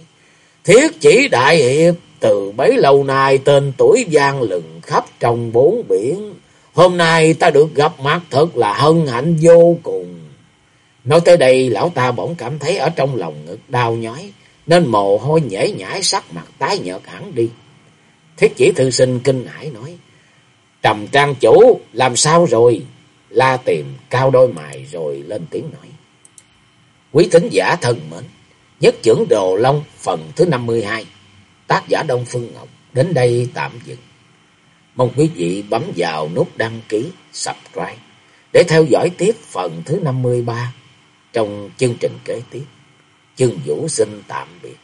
Speaker 1: Thiết chỉ đại hiệp, từ bấy lâu nay tên tuổi gian lừng khắp trong bốn biển. Hôm nay ta được gặp mặt thật là hân hạnh vô cùng. Nói tới đây, lão ta bỗng cảm thấy ở trong lòng ngực đau nhói. Nên mồ hôi nhễ nhãi sắc mặt tái nhợt hẳn đi. Thiết chỉ thư sinh kinh hãi nói. Trầm trang chủ làm sao rồi? La tìm cao đôi mày rồi lên tiếng nói. Quý thính giả thân mến, nhất trưởng Đồ Long phần thứ 52, tác giả Đông Phương Ngọc, đến đây tạm dừng. Mong quý vị bấm vào nút đăng ký, subscribe để theo dõi tiếp phần thứ 53 trong chương trình kế tiếp. Chương Vũ xin tạm biệt.